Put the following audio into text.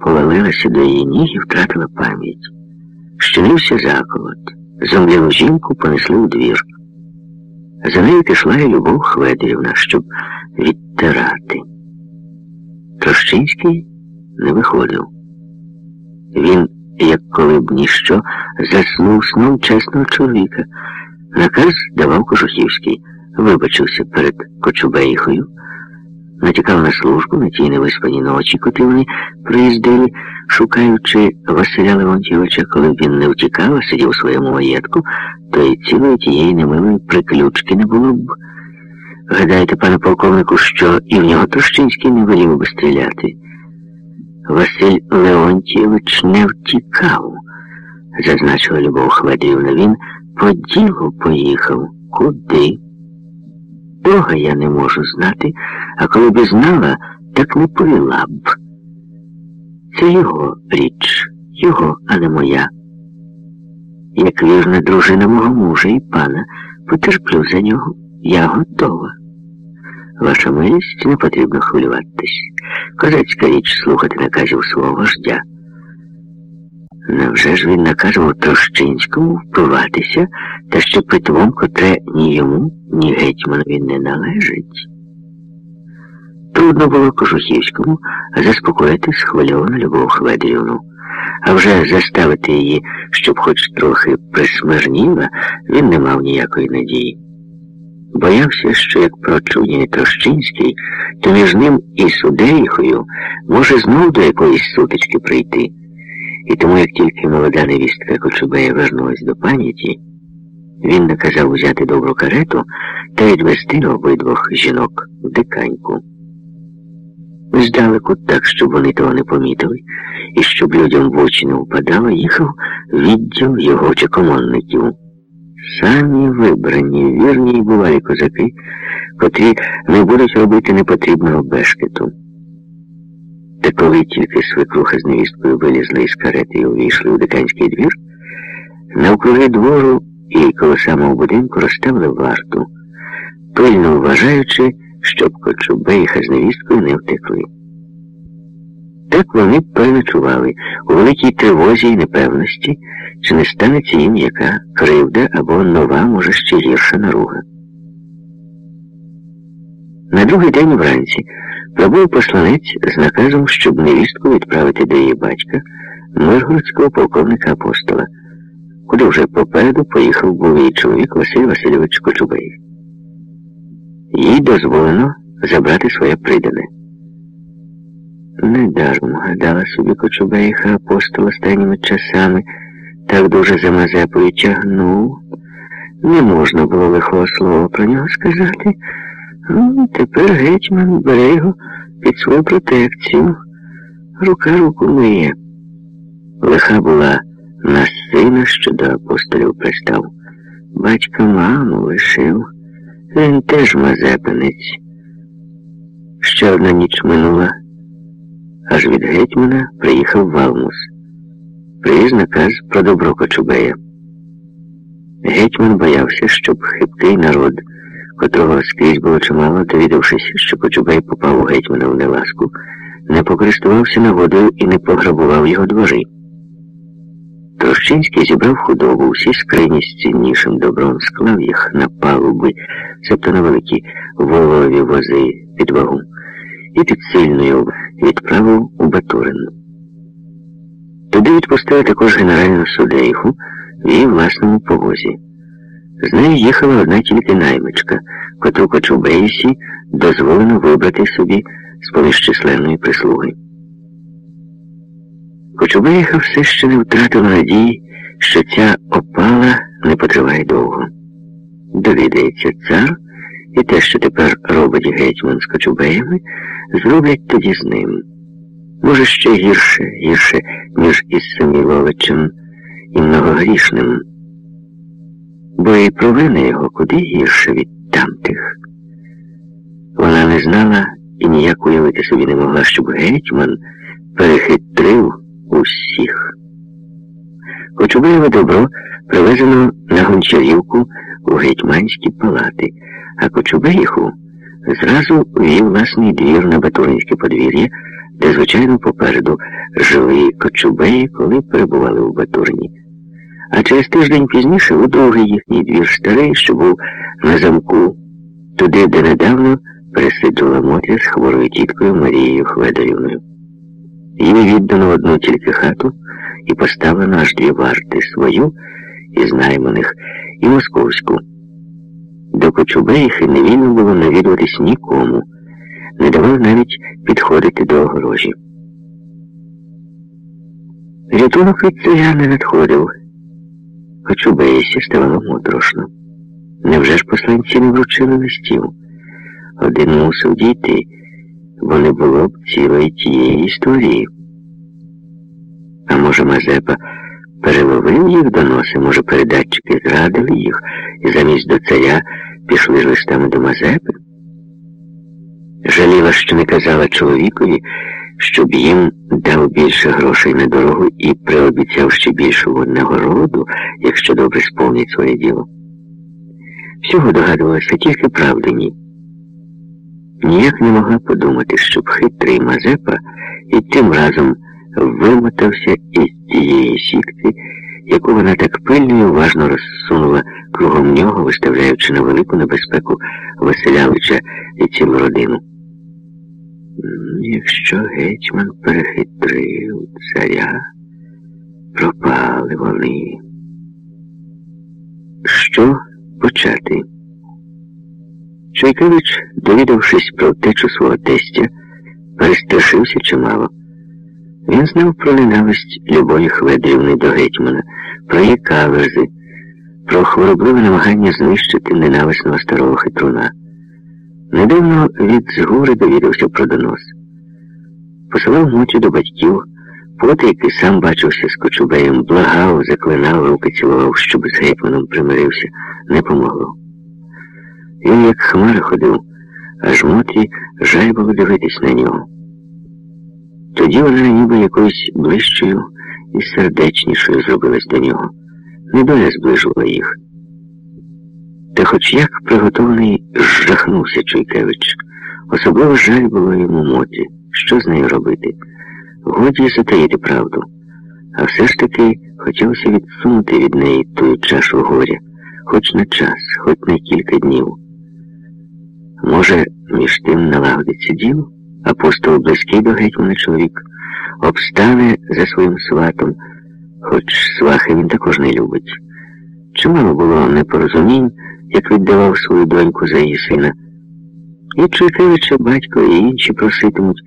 повалилася до її ніг і втратила пам'ять. Щинився заколот. Зомлілу жінку понесли у двір. За нею пішла і Любов Хведерівна, щоб відтирати. Трощинський не виходив. Він, як коли б ніщо, заснув сном чесного чоловіка. Наказ давав Кожухівський, вибачився перед Кочубейхою, натякав на службу на тій невиспані ночі, коли вони приїздили, шукаючи Василя Леонтьовича, коли б він не втікав, а сидів у своєму маєтку, то й цілої тієї немилої приключки не було б. Гадаєте, пане полковнику, що і в нього Трощинський не велів би стріляти? Василь Леонтьєвич не втікав, зазначила Любов Хведівна. Він по ділу поїхав. Куди? Бога я не можу знати, а коли б знала, так не повіла б. Це його річ, його, а не моя. Як вірна дружина мого мужа і пана, потерплю за нього. Я готова. Ваша милість не потрібно хвилюватись. Козацька річ слухати наказів свого вождя. Невже ж він наказував Трощинському впиватися, та ще питвом, котре ні йому, ні гетьманові не належить? Трудно було Кожухівському заспокоїти схвильовану Любов Хведерівну, а вже заставити її, щоб хоч трохи присмирніла, він не мав ніякої надії. Боявся, що як прочує Трощинський, то між ним і Судейхою може знов до якоїсь сутички прийти. І тому, як тільки молода невістка Кочубея вернулась до пам'яті, він наказав взяти добру карету та відвести обидвох жінок в диканьку. Здалеку, так, щоб вони того не помітили, і щоб людям в очі не впадало, їхав відділ його чекомонників. Самі вибрані, вірні й бувалі козаки, котрі не будуть робити непотрібного бешкету. Та коли тільки свекруха з невісткою вилізли із карети і увійшли у диканський двір, навкруги двору і коло самого будинку розставили варту, пильно вважаючи, щоб Кочубейха з невісткою не втекли. Так вони переночували у великій тривозі і непевності, чи не станеться їм яка кривда або нова, може, ще гірша наруга. На другий день вранці прибув посланець з наказом, щоб невістку відправити до її батька, миргородського полковника апостола, куди вже попереду поїхав був її чоловік Василь Васильович Кочубей. Їй дозволено забрати своє придане. Недаром гадала собі Кочубейха апостол останніми часами, так дуже за Мазепою тягнув. Не можна було лихого слова про нього сказати. Ну, Тепер гетьман бере його під свою протекцію. Рука руку миє. Лиха була на сина, що до апостолів пристав. Батька маму лишив. Він теж мазепинець. Ще одна ніч минула, аж від гетьмана приїхав Валмус. Привіз наказ про добро Кочубея. Гетьман боявся, щоб хибкий народ котрого скрізь було чимало, довідавшись, що Кочубей попав у гетьмана в неласку, не покористувався нагодою і не пограбував його двори. Трощинський зібрав худобу, всі скрині з ціннішим добром, склав їх на палуби, себто на великі волові вози під вагу, і під сильною відправив у Батурин. Туди відпустили також генеральну судейху в її власному повозі. З нею їхала одна тільки наймичка, котру Кочубейсі дозволено вибрати собі з поміж численної прислуги. Кочубейха все ще не втратила надії, що ця опала не потриває довго. Довідається цар, і те, що тепер робить гетьман з Кочубеями, зроблять тоді з ним. Може, ще гірше, гірше, ніж із Саміловичем і многогрішним бо і провини його куди гірше від тамтих. Вона не знала і ніяк уявити собі не могла, щоб гетьман перехитрив усіх. Кочубеєве добро привезено на гончарівку у гетьманські палати, а Кочубеїху зразу вів власний двір на Батуринське подвір'я, де, звичайно, попереду жили кочубеї, коли перебували у Батурині. А через тиждень пізніше у другий їхній двір старий, що був на замку, туди, де недавно пересиджувала Мотря з хворою тіткою Марією Хведорівною. Їй віддано одну тільки хату і поставлено аж дві варти свою із найманих і московську. До Кочубеїхи не вільно було навідуватись нікому, не давав навіть підходити до огорожі. Рятунок від царя не надходив, Кочубеїсі ставало моторошно. Невже ж посланці не вручили листів? Один мусив дійти, бо не було б цілої тієї історії. А може, Мазепа переловив їх доноси, може, передатчики зрадили їх і замість до царя пішли з листами до Мазепи? Жаліла, що не казала чоловікові, щоб їм дав більше грошей на дорогу і приобіцяв ще більшу нагороду, якщо добре сповнять своє діло. Всього догадувалася тільки правди ні. Ніяк не могла подумати, щоб хитрий Мазепа і тим разом вимотався із тієї сітки, яку вона так пильно і уважно розсунула кругом нього, виставляючи на велику небезпеку Василявича і цілу родину. Якщо гетьман перехитрив царя, пропали вони. Що почати? Чайкевич, довідавшись про втечу свого тестя, перестрашився чимало. Він знав про ненависть Любові Хведрівни до гетьмана, про її каверзи, про хворобливе намагання знищити ненависного старого хитруна. Недавно від згори довідався про донос. Посилав Мотю до батьків, потайки сам бачився з Кочубеєм, благав, заклинав, руки цілував, щоб з гетьманом примирився, не помогло. Він, як хмара ходив, аж Мотрі жаль було дивитись на нього. Тоді вона ніби якоюсь ближчою і сердечнішою зробилась до нього. Недоля зближувала їх. Та хоч як приготований жахнувся Чуйкевич. Особливо жаль було йому Мотрі. Що з нею робити? Годі затаїти правду. А все ж таки хотілося відсунути від неї ту чашу горя, хоч на час, хоч на кілька днів. Може, між тим налагодиться діло? Апостол близький до гетьмана чоловік, обстане за своїм сватом, хоч свахи він також не любить. Чимало було непорозумінь, як віддавав свою доньку за її сина. І Чуйкевича батько і інші проситимуть.